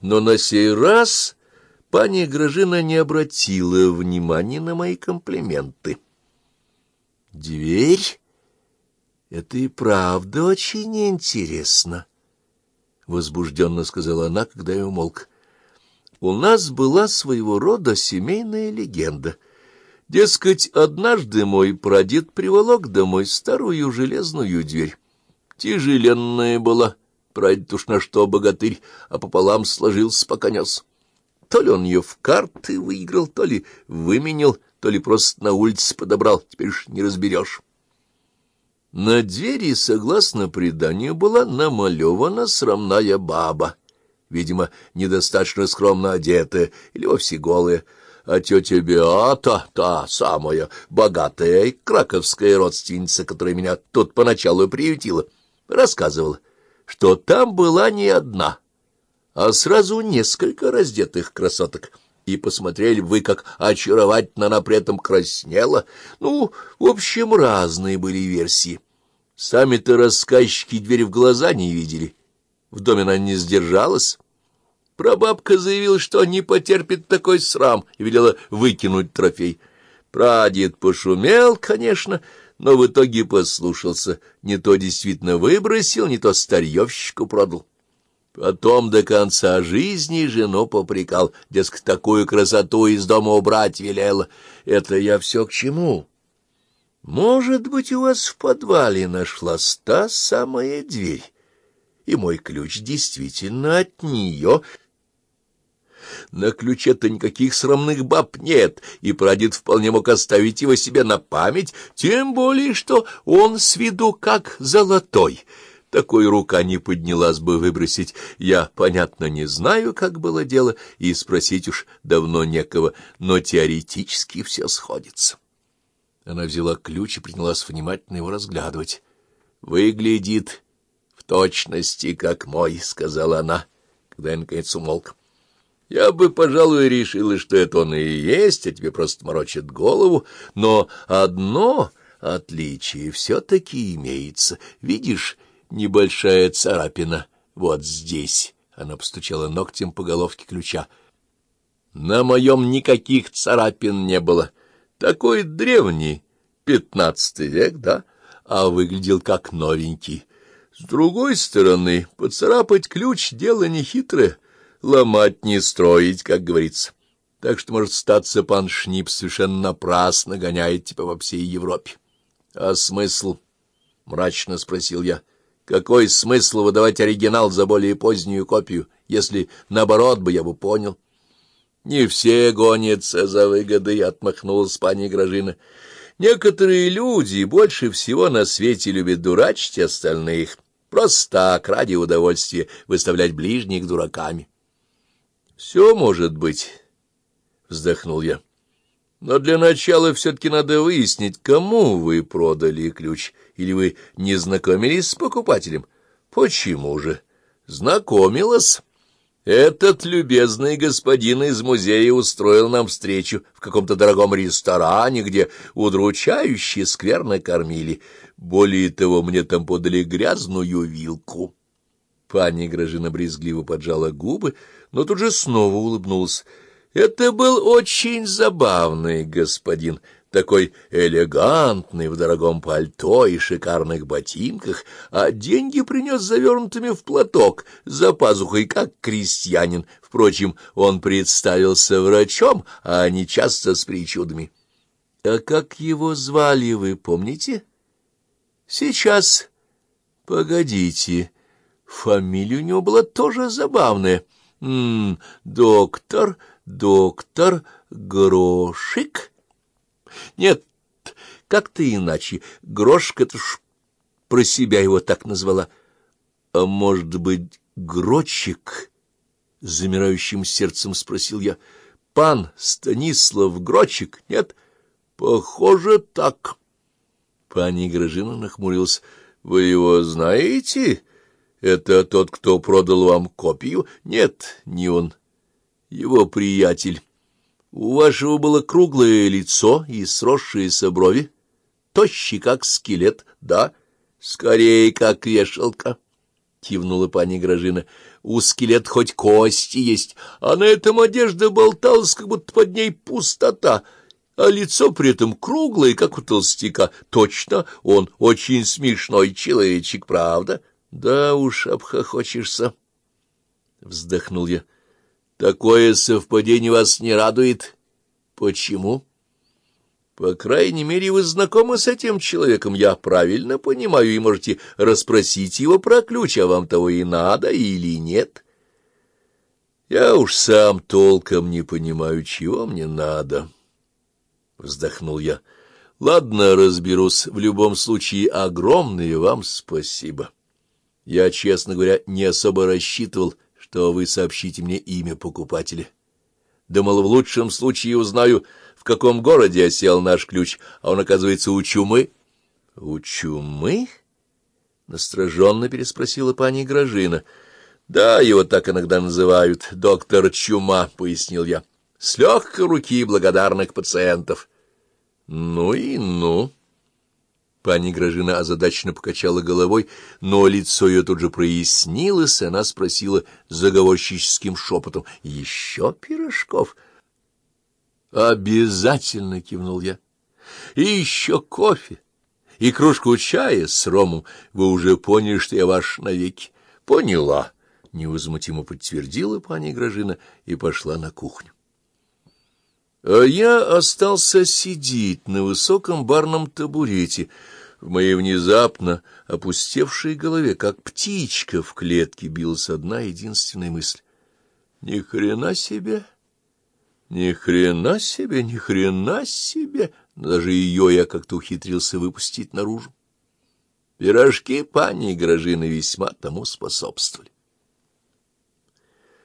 Но на сей раз пани Грожина не обратила внимания на мои комплименты. Дверь? Это и правда очень интересно, — возбужденно сказала она, когда я умолк. У нас была своего рода семейная легенда. Дескать, однажды мой прадед приволок домой старую железную дверь. Тяжеленная была, прадед уж на что богатырь, а пополам сложился, пока нес. То ли он ее в карты выиграл, то ли выменил, то ли просто на улице подобрал, теперь уж не разберешь. На двери, согласно преданию, была намалевана срамная баба, видимо, недостаточно скромно одетая или вовсе голая, а тетя Беата, та самая богатая и краковская родственница, которая меня тут поначалу приютила, рассказывала, что там была не одна, а сразу несколько раздетых красоток — и посмотрели вы, как очаровательно она при этом краснела. Ну, в общем, разные были версии. Сами-то рассказчики дверь в глаза не видели. В доме она не сдержалась. Прабабка заявила, что не потерпит такой срам, и велела выкинуть трофей. Прадед пошумел, конечно, но в итоге послушался. Не то действительно выбросил, не то старьевщику продал. Потом до конца жизни жену попрекал, дескать, такую красоту из дома убрать велела. Это я все к чему? Может быть, у вас в подвале нашлась та самая дверь, и мой ключ действительно от нее... На ключе-то никаких срамных баб нет, и прадед вполне мог оставить его себе на память, тем более, что он с виду как золотой. Такой рука не поднялась бы выбросить. Я, понятно, не знаю, как было дело, и спросить уж давно некого, но теоретически все сходится. Она взяла ключ и принялась внимательно его разглядывать. «Выглядит в точности, как мой», — сказала она, когда я, наконец, умолк. «Я бы, пожалуй, решила, что это он и есть, а тебе просто морочит голову, но одно отличие все-таки имеется. Видишь, небольшая царапина вот здесь». Она постучала ногтем по головке ключа. «На моем никаких царапин не было». Такой древний, пятнадцатый век, да, а выглядел как новенький. С другой стороны, поцарапать ключ — дело нехитрое, ломать не строить, как говорится. Так что, может, статься пан Шнип совершенно напрасно гоняет тебя по всей Европе. — А смысл? — мрачно спросил я. — Какой смысл выдавать оригинал за более позднюю копию, если, наоборот, бы я бы понял? — не все гонятся за выгодой, — отмахнулась пани Грожина. Некоторые люди больше всего на свете любят дурачить остальных. Просто так, ради удовольствия, выставлять ближних дураками. — Все может быть, — вздохнул я. — Но для начала все-таки надо выяснить, кому вы продали ключ, или вы не знакомились с покупателем. — Почему же? — Знакомилась. Этот любезный господин из музея устроил нам встречу в каком-то дорогом ресторане, где удручающе скверно кормили. Более того, мне там подали грязную вилку. Пани Грожина брезгливо поджала губы, но тут же снова улыбнулась. Это был очень забавный господин, такой элегантный, в дорогом пальто и шикарных ботинках, а деньги принес завернутыми в платок, за пазухой, как крестьянин. Впрочем, он представился врачом, а не часто с причудами. — А как его звали, вы помните? — Сейчас. — Погодите. Фамилия у него была тоже забавная. М -м, доктор, доктор Грошик... Нет, как-то иначе. Грошка-то ж про себя его так назвала. А может быть, Грочик? Замирающим сердцем спросил я. Пан Станислав Грочик? Нет? Похоже, так. Пани Грожина нахмурилась. Вы его знаете? Это тот, кто продал вам копию? Нет, не он. Его приятель. У вашего было круглое лицо и сросшиеся брови, тощий, как скелет, да, скорее, как вешалка, — кивнула пани Грожина. у скелет хоть кости есть, а на этом одежда болталась, как будто под ней пустота, а лицо при этом круглое, как у толстяка. Точно, он очень смешной человечек, правда? Да уж, обхохочешься, — вздохнул я. Такое совпадение вас не радует. Почему? По крайней мере, вы знакомы с этим человеком, я правильно понимаю, и можете расспросить его про ключ, а вам того и надо или нет. Я уж сам толком не понимаю, чего мне надо. Вздохнул я. Ладно, разберусь. В любом случае, огромное вам спасибо. Я, честно говоря, не особо рассчитывал, что вы сообщите мне имя покупателя. Думал, в лучшем случае узнаю, в каком городе осел наш ключ, а он, оказывается, у чумы. — У чумы? — настороженно переспросила пани Грожина. — Да, его так иногда называют. Доктор Чума, — пояснил я. — С легкой руки благодарных пациентов. — Ну и ну. Пани Грожина озадаченно покачала головой, но лицо ее тут же прояснилось, и она спросила заговорщическим шепотом. — Еще пирожков? — Обязательно, — кивнул я. — И еще кофе, и кружку чая с ромом. Вы уже поняли, что я ваш навеки. — Поняла, — невозмутимо подтвердила пани Грожина и пошла на кухню. А я остался сидеть на высоком барном табурете, в моей внезапно опустевшей голове, как птичка в клетке, билась одна единственная мысль. Ни хрена себе! Ни хрена себе, ни хрена себе! Даже ее я как-то ухитрился выпустить наружу. Пирожки пани Грожины весьма тому способствовали.